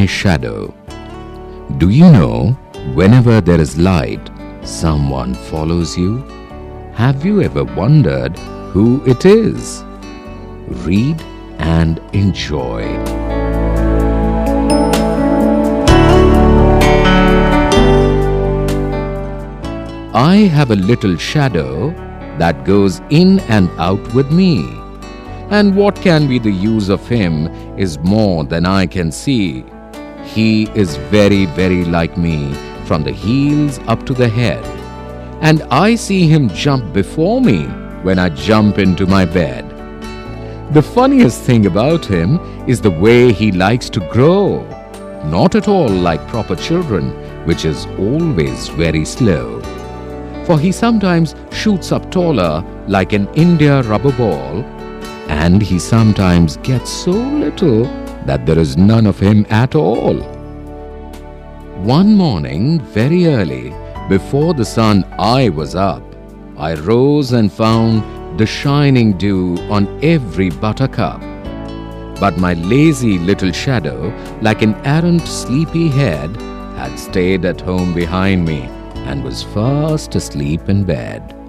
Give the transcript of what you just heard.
my shadow. Do you know, whenever there is light, someone follows you? Have you ever wondered who it is? Read and enjoy. I have a little shadow that goes in and out with me. And what can be the use of him is more than I can see. He is very, very like me from the heels up to the head. And I see him jump before me when I jump into my bed. The funniest thing about him is the way he likes to grow. Not at all like proper children, which is always very slow for he sometimes shoots up taller like an India rubber ball, and he sometimes gets so little that there is none of him at all. One morning, very early, before the sun I was up, I rose and found the shining dew on every buttercup. But my lazy little shadow, like an errant sleepy head, had stayed at home behind me and was fast asleep in bed.